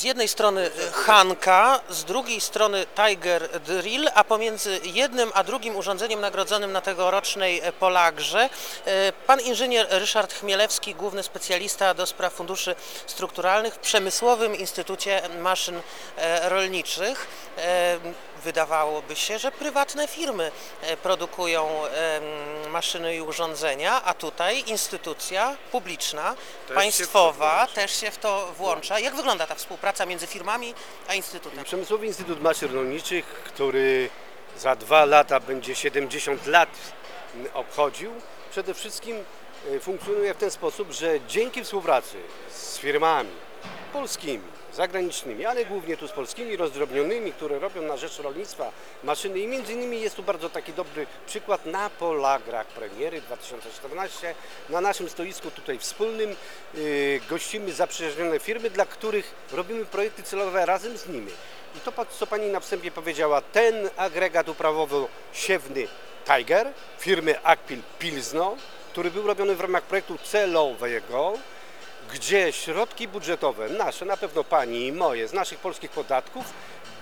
Z jednej strony e, Hanka, z drugiej strony Tiger Drill, a pomiędzy jednym a drugim urządzeniem nagrodzonym na tegorocznej e, Polagrze e, pan inżynier Ryszard Chmielewski, główny specjalista do spraw funduszy strukturalnych w Przemysłowym Instytucie Maszyn e, Rolniczych. Wydawałoby się, że prywatne firmy e, produkują maszyny i urządzenia, a tutaj instytucja publiczna, się państwowa włącza. też się w to włącza. Jak wygląda ta współpraca między firmami a instytutem? Przemysłowy Instytut Maszyn Rolniczych, który za dwa lata będzie 70 lat obchodził, przede wszystkim e, funkcjonuje w ten sposób, że dzięki współpracy z firmami polskimi, zagranicznymi, ale głównie tu z polskimi, rozdrobnionymi, które robią na rzecz rolnictwa maszyny i między innymi jest tu bardzo taki dobry przykład na Polagrach premiery 2014. Na naszym stoisku tutaj wspólnym yy, gościmy zaprzyjaźnione firmy, dla których robimy projekty celowe razem z nimi. I to, co Pani na wstępie powiedziała, ten agregat uprawowo-siewny Tiger firmy Akpil Pilzno, który był robiony w ramach projektu celowego, gdzie środki budżetowe, nasze, na pewno Pani i moje, z naszych polskich podatków,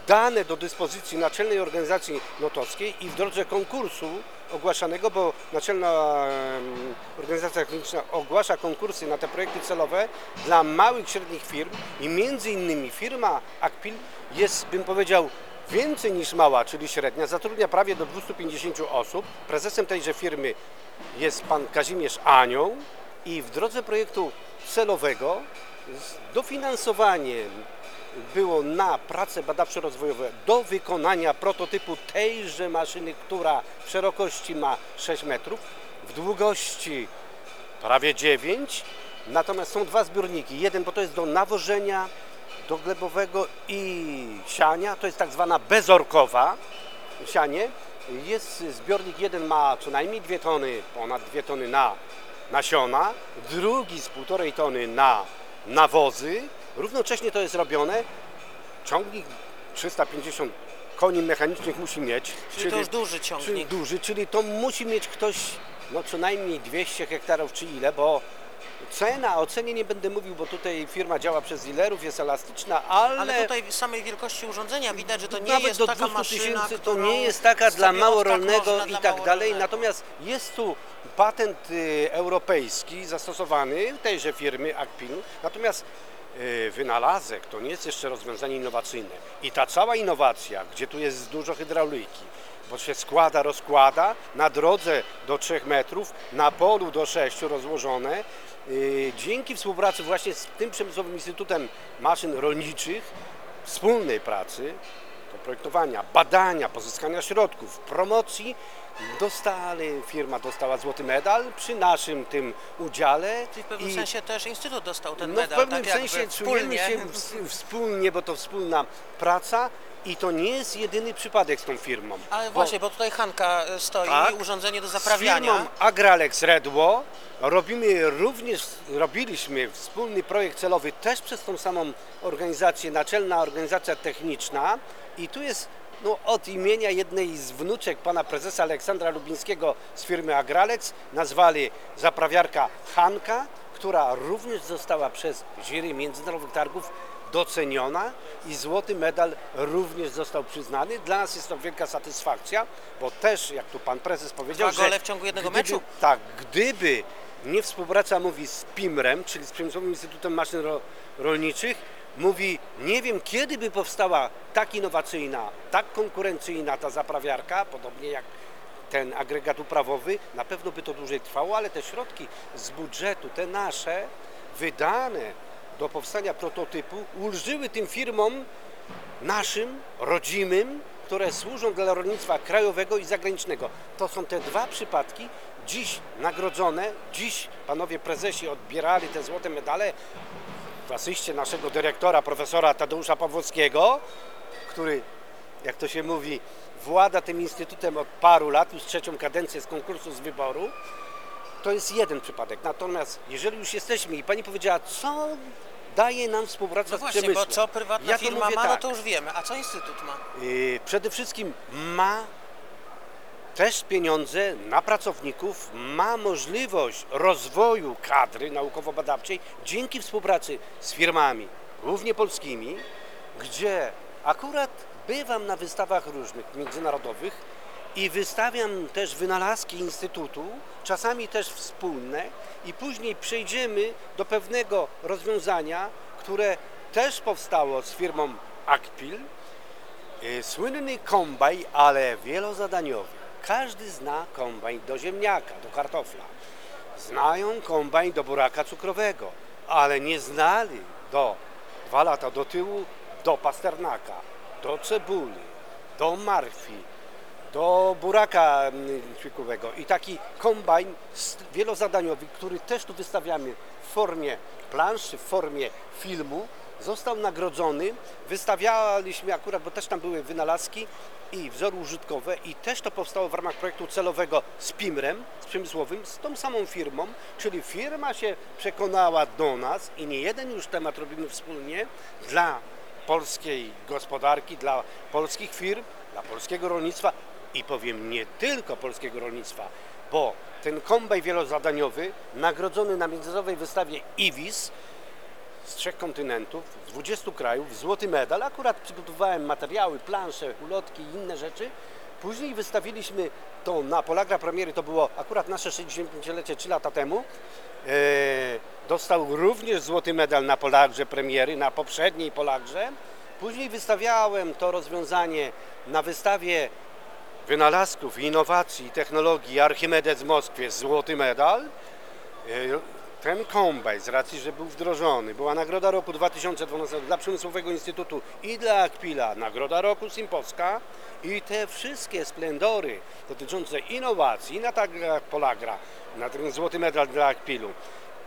dane do dyspozycji Naczelnej Organizacji Notowskiej i w drodze konkursu ogłaszanego, bo Naczelna Organizacja Kliniczna ogłasza konkursy na te projekty celowe dla małych, średnich firm i między innymi firma Akpil jest, bym powiedział, więcej niż mała, czyli średnia, zatrudnia prawie do 250 osób. Prezesem tejże firmy jest pan Kazimierz Anioł i w drodze projektu celowego dofinansowanie było na prace badawczo-rozwojowe do wykonania prototypu tejże maszyny, która w szerokości ma 6 metrów, w długości prawie 9. Natomiast są dwa zbiorniki. Jeden, bo to jest do nawożenia, do glebowego i siania. To jest tak zwana bezorkowa sianie. Jest zbiornik, jeden ma co najmniej 2 tony, ponad 2 tony na nasiona, drugi z półtorej tony na nawozy. Równocześnie to jest robione. Ciągnik 350 koni mechanicznych musi mieć. Czyli to już duży Czyli ciągnik. duży, czyli to musi mieć ktoś no co najmniej 200 hektarów czy ile, bo cena, o cenie nie będę mówił, bo tutaj firma działa przez dealerów, jest elastyczna, ale, Ale tutaj z samej wielkości urządzenia widać, że to nie nawet jest do taka 200 maszyna, tysięcy to nie jest taka dla tak rolnego można i tak dalej. Natomiast jest tu patent y, europejski zastosowany tejże firmy Akpin. Natomiast y, wynalazek to nie jest jeszcze rozwiązanie innowacyjne. I ta cała innowacja, gdzie tu jest dużo hydrauliki, bo się składa, rozkłada na drodze do 3 metrów, na polu do 6 rozłożone. y, Dzięki współpracy właśnie z tym Przemysłowym Instytutem Maszyn Rolniczych, wspólnej pracy, do projektowania, badania, pozyskania środków, promocji, dostali, firma dostała złoty medal przy naszym tym udziale. Czyli w pewnym i- sensie też Instytut dostał ten no, w medal, pewnym tak sensie wspólnie. się ws- wspólnie, bo to wspólna praca i to nie jest jedyny przypadek z tą firmą. Ale właśnie, bo tutaj Hanka e, stoi, Tak. urządzenie do z zaprawiania. firmą Agralex Redło robimy również, robiliśmy wspólny projekt celowy też przez tą samą organizację, Naczelna Organizacja Techniczna i tu jest no, od imienia jednej z wnuczek pana prezesa Aleksandra Lubińskiego z firmy Agralex nazwali zaprawiarka Hanka, która również została przez jury międzynarodowych targów doceniona i złoty medal również został przyznany. Dla nas jest to wielka satysfakcja, bo też, jak tu pan prezes powiedział, Dwa gole w ciągu jednego gdyby, meczu. Tak, gdyby nie współpraca, mówi, z PIMRem, czyli z Przemysłowym Instytutem Maszyn Ro- Rolniczych, mówi, nie wiem kiedy by powstała tak innowacyjna, tak konkurencyjna ta zaprawiarka, podobnie jak ten agregat uprawowy, na pewno by to dłużej trwało, ale te środki z budżetu, te nasze, wydane do powstania prototypu, ulżyły tym firmom naszym, rodzimym, które służą dla rolnictwa krajowego i zagranicznego. To są te dwa przypadki, dziś nagrodzone, dziś panowie prezesi odbierali te złote medale w asyście naszego dyrektora, profesora Tadeusza Pawłowskiego, który, jak to się mówi, włada tym instytutem od paru lat, już trzecią kadencję z konkursu z wyboru. To jest jeden przypadek. Natomiast jeżeli już jesteśmy i pani powiedziała, co daje nam współpraca No z właśnie, przemysłem. bo co prywatna Ja to firma mówię ma, no tak. to już wiemy. A co Instytut ma? Yy, Przede wszystkim ma też pieniądze na pracowników, ma możliwość rozwoju kadry naukowo-badawczej dzięki współpracy z firmami głównie polskimi, gdzie akurat bywam na wystawach różnych, międzynarodowych i wystawiam też wynalazki Instytutu, czasami też wspólne i później przejdziemy do pewnego rozwiązania, które też powstało z firmą Akpil, Y, Słynny kombaj, ale wielozadaniowy. Każdy zna kombajn do ziemniaka, do kartofla. Znają kombajn do buraka cukrowego, ale nie znali do dwa lata do tyłu do pasternaka, do cebuli, do marfi, do buraka mm, ćwiekowego. I taki kombajn wielozadaniowy, który też tu wystawiamy w formie planszy, w formie filmu, został nagrodzony. Wystawialiśmy akurat, bo też tam były wynalazki i wzory użytkowe i też to powstało w ramach projektu celowego z PIMRem, z przemysłowym, z tą samą firmą, czyli firma się przekonała do nas i nie jeden już temat robimy wspólnie dla polskiej gospodarki, dla polskich firm, dla polskiego rolnictwa i powiem nie tylko polskiego rolnictwa, bo ten kombaj wielozadaniowy nagrodzony na międzynarodowej wystawie IWIS z trzech kontynentów, z 20 krajów, złoty medal. Akurat przygotowałem materiały, plansze, ulotki i inne rzeczy. Później wystawiliśmy to na Polagra Premiery, to było akurat nasze 65-lecie 3 lata temu. E, dostał również złoty medal na Polagrze Premiery, na poprzedniej Polagrze. Później wystawiałem to rozwiązanie na wystawie wynalazków, innowacji i technologii Archimedes w Moskwie, złoty medal. E, Ten kombaj, z racji, że był wdrożony, była Nagroda Roku 2012 dla Przemysłowego Instytutu i dla Akpila, Nagroda Roku Simpolska i te wszystkie splendory dotyczące innowacji na targach Polagra, na ten złoty medal dla Akpilu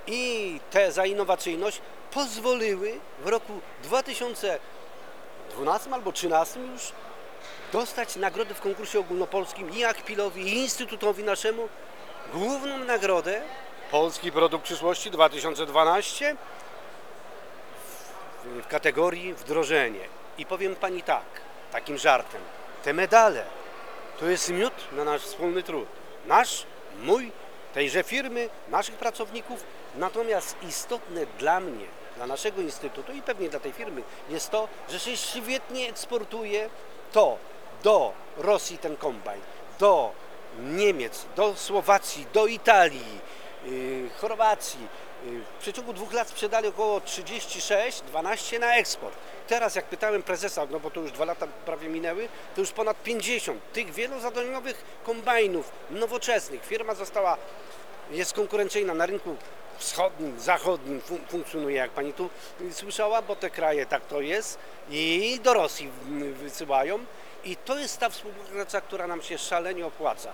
i te za innowacyjność pozwoliły w roku 2012 albo 2013 już dostać nagrodę w konkursie ogólnopolskim i Akpilowi, i Instytutowi naszemu główną nagrodę Polski Produkt Przyszłości 2012 w, w kategorii wdrożenie. I powiem Pani tak, takim żartem, te medale to jest miód na nasz wspólny trud. Nasz, mój, tejże firmy, naszych pracowników. Natomiast istotne dla mnie, dla naszego instytutu i pewnie dla tej firmy jest to, że się świetnie eksportuje to do Rosji ten kombajn, do Niemiec, do Słowacji, do Italii, yy, Chorwacji. Yy, W przeciągu dwóch lat sprzedali około 36, 12 na eksport. Teraz jak pytałem prezesa, no bo to już dwa lata prawie minęły, to już ponad 50 tych wielozadaniowych kombajnów nowoczesnych. Firma została, jest konkurencyjna na rynku wschodnim, zachodnim fun- funkcjonuje, jak pani tu y, słyszała, bo te kraje tak to jest i do Rosji wysyłają i to jest ta współpraca, która nam się szalenie opłaca.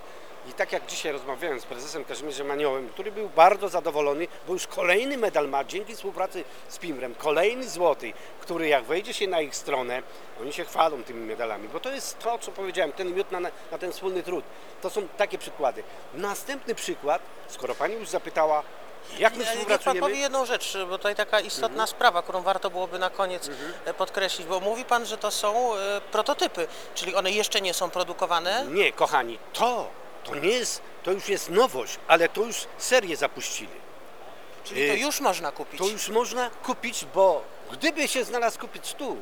I tak jak dzisiaj rozmawiałem z prezesem Kazimierzem Aniołem, który był bardzo zadowolony, bo już kolejny medal ma dzięki współpracy z Pimrem, kolejny złoty, który jak wejdzie się na ich stronę, oni się chwalą tymi medalami, bo to jest to, co powiedziałem, ten miód na, na ten wspólny trud. To są takie przykłady. Następny przykład, skoro Pani już zapytała, jak my Niech pan współpracujemy... powie jedną rzecz, bo tutaj taka istotna sprawa, którą warto byłoby na koniec e, podkreślić, bo mówi pan, że to są e, prototypy, czyli one jeszcze nie są produkowane. Nie, kochani, to, to nie jest, to już jest nowość, ale to już serię zapuścili. Czyli to Y, już można kupić. To już można kupić, bo gdyby się znalazł kupić tu,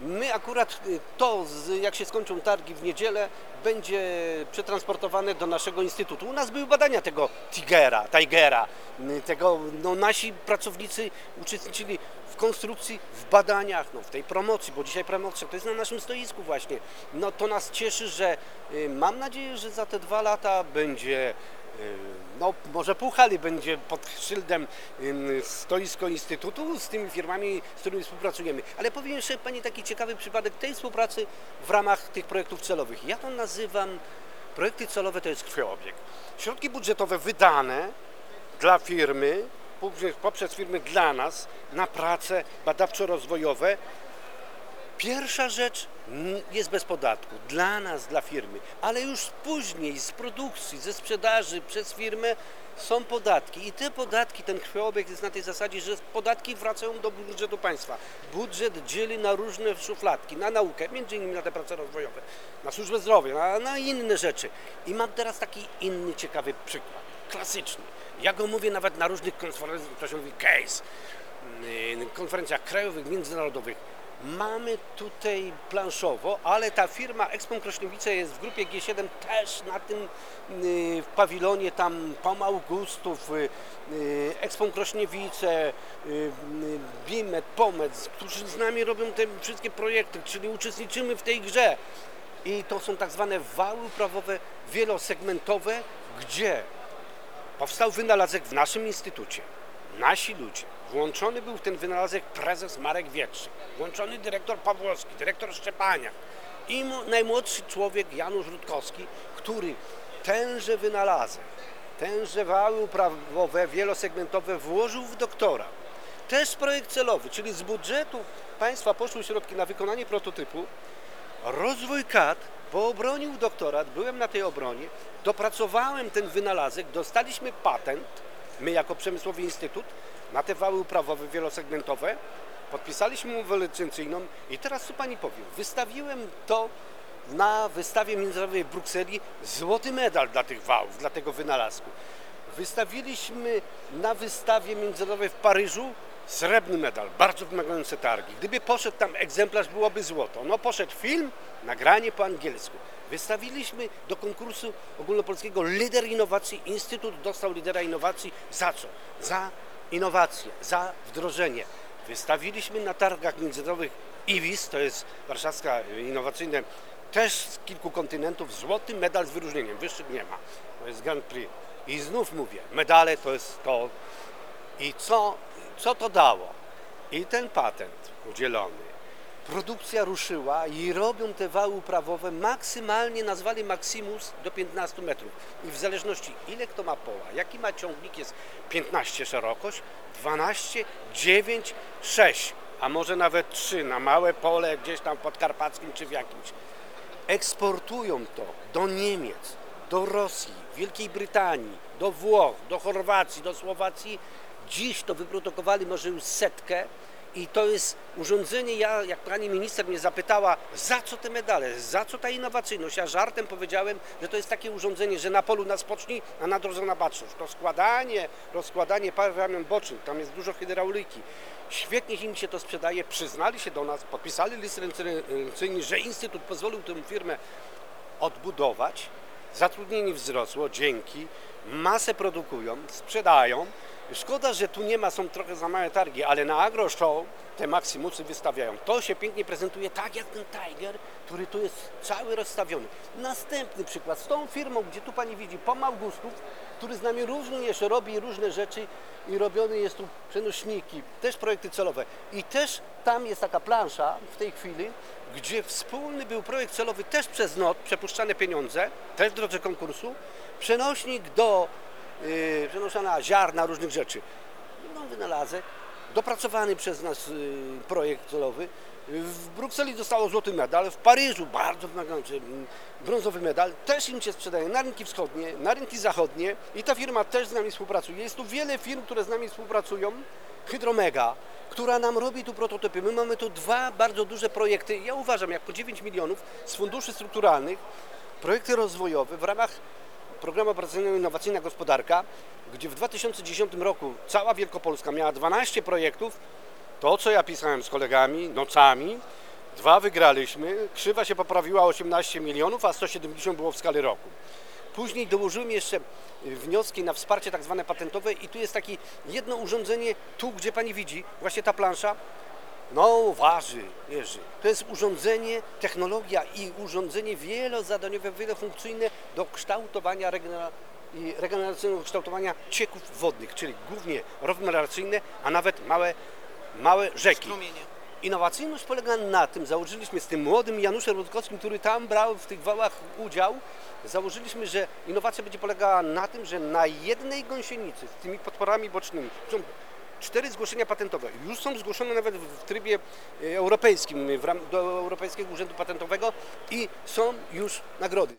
my akurat y, to, jak się skończą targi w niedzielę, będzie przetransportowane do naszego instytutu. U nas były badania tego Tigera, Tigera, y, tego, no nasi pracownicy uczestniczyli w konstrukcji, w badaniach, no, w tej promocji, bo dzisiaj promocja to jest na naszym stoisku właśnie. No to nas cieszy, że y, mam nadzieję, że za te dwa lata będzie no może pół hali będzie pod szyldem stoisko Instytutu z tymi firmami, z którymi współpracujemy. Ale powiem jeszcze Pani taki ciekawy przypadek tej współpracy w ramach tych projektów celowych. Ja to nazywam, projekty celowe to jest krwiobieg. Środki budżetowe wydane dla firmy, poprzez firmy dla nas, na prace badawczo-rozwojowe, Pierwsza rzecz mm, jest bez podatku dla nas, dla firmy, ale już później z produkcji, ze sprzedaży przez firmę są podatki i te podatki, ten krwiobieg jest na tej zasadzie, że podatki wracają do budżetu państwa. Budżet dzieli na różne szufladki, na naukę, między innymi na te prace rozwojowe, na służbę zdrowia, na, na inne rzeczy. I mam teraz taki inny ciekawy przykład, klasyczny. Ja go mówię nawet na różnych konferencjach, to się mówi case. y, konferencjach krajowych, międzynarodowych. Mamy tutaj planszowo, ale ta firma Expon Krośniewice jest w grupie G7 też na tym y, w pawilonie tam Pom Augustów, y, y, Expon Krośniewice, Bimet, Pomec, którzy z nami robią te wszystkie projekty, czyli uczestniczymy w tej grze. I to są tak zwane wały prawowe wielosegmentowe, gdzie powstał wynalazek w naszym instytucie. Nasi ludzie. Włączony był w ten wynalazek prezes Marek Wietrzyk, włączony dyrektor Pawłowski, dyrektor Szczepaniak i najmłodszy człowiek Janusz Rutkowski, który tenże wynalazek, tenże wały uprawowe wielosegmentowe włożył w doktora. Też projekt celowy, czyli z budżetu państwa poszły środki na wykonanie prototypu, Rozwój KAT, bo obronił doktorat, byłem na tej obronie, dopracowałem ten wynalazek, dostaliśmy patent, my jako Przemysłowy Instytut, na te wały uprawowe wielosegmentowe, podpisaliśmy umowę licencyjną i teraz co Pani powiem, wystawiłem to na wystawie międzynarodowej w Brukseli złoty medal dla tych wałów, dla tego wynalazku. Wystawiliśmy na wystawie międzynarodowej w Paryżu srebrny medal, bardzo wymagające targi. Gdyby poszedł tam egzemplarz, byłoby złoto. No poszedł film, nagranie po angielsku. Wystawiliśmy do konkursu ogólnopolskiego Lider Innowacji. Instytut dostał lidera innowacji za co? Za innowacje, za wdrożenie. Wystawiliśmy na targach międzynarodowych IWIS, to jest warszawska innowacyjne, też z kilku kontynentów, złoty medal z wyróżnieniem, wyższych nie ma. To jest Grand Prix. I znów mówię, medale to jest to, i co, co to dało? I ten patent udzielony. Produkcja ruszyła i robią te wały uprawowe maksymalnie, nazwali Maximus do 15 metrów. I w zależności ile kto ma pola, jaki ma ciągnik jest 15 szerokość, 12, 9, 6, a może nawet 3 na małe pole gdzieś tam podkarpackim czy w jakimś eksportują to do Niemiec, do Rosji, Wielkiej Brytanii, do Włoch, do Chorwacji, do Słowacji. Dziś to wyprodukowali może już setkę i to jest urządzenie, ja, jak pani minister mnie zapytała, za co te medale, za co ta innowacyjność, ja żartem powiedziałem, że to jest takie urządzenie, że na polu na spocznij, a na drodze na baczność. To składanie, rozkładanie par ramion bocznych, tam jest dużo hydrauliki. Świetnie im się to sprzedaje, przyznali się do nas, podpisali list licencyjny, że Instytut pozwolił tę firmę odbudować. Zatrudnienie wzrosło dzięki, masę produkują, sprzedają. Szkoda, że tu nie ma, są trochę za małe targi, ale na Agro Show te Maximusy wystawiają. To się pięknie prezentuje, tak jak ten Tiger, który tu jest cały rozstawiony. Następny przykład z tą firmą, gdzie tu Pani widzi, Pom Augustów, który z nami również robi różne rzeczy i robione jest tu przenośniki, też projekty celowe. I też tam jest taka plansza w tej chwili, gdzie wspólny był projekt celowy też przez NOT, przepuszczane pieniądze, też w drodze konkursu, przenośnik do yy, przenoszona ziarna, różnych rzeczy. No, wynalazek, dopracowany przez nas yy, projekt celowy. W Brukseli dostało złoty medal, w Paryżu bardzo wymagający mm, brązowy medal. Też im się sprzedaje na rynki wschodnie, na rynki zachodnie i ta firma też z nami współpracuje. Jest tu wiele firm, które z nami współpracują. Hydromega, która nam robi tu prototypy. My mamy tu dwa bardzo duże projekty. Ja uważam, jak po 9 milionów z funduszy strukturalnych, projekty rozwojowe w ramach programu operacyjnego Innowacyjna Gospodarka, gdzie w 2010 roku cała Wielkopolska miała 12 projektów, to co ja pisałem z kolegami nocami, dwa wygraliśmy, krzywa się poprawiła 18 milionów, a 170 było w skali roku. Później dołożyłem jeszcze wnioski na wsparcie tak zwane patentowe i tu jest takie jedno urządzenie, tu gdzie Pani widzi, właśnie ta plansza, no waży, Jerzy. To jest urządzenie, technologia i urządzenie wielozadaniowe, wielofunkcyjne do kształtowania regenera- i regeneracyjnego kształtowania cieków wodnych, czyli głównie rowy melioracyjne, a nawet małe, małe rzeki. Strumienie. Innowacyjność polega na tym, założyliśmy z tym młodym Januszem Rutkowskim, który tam brał w tych wałach udział, założyliśmy, że innowacja będzie polegała na tym, że na jednej gąsienicy z tymi podporami bocznymi cztery zgłoszenia patentowe. Już są zgłoszone nawet w trybie e, europejskim, do Europejskiego Urzędu Patentowego i są już nagrody.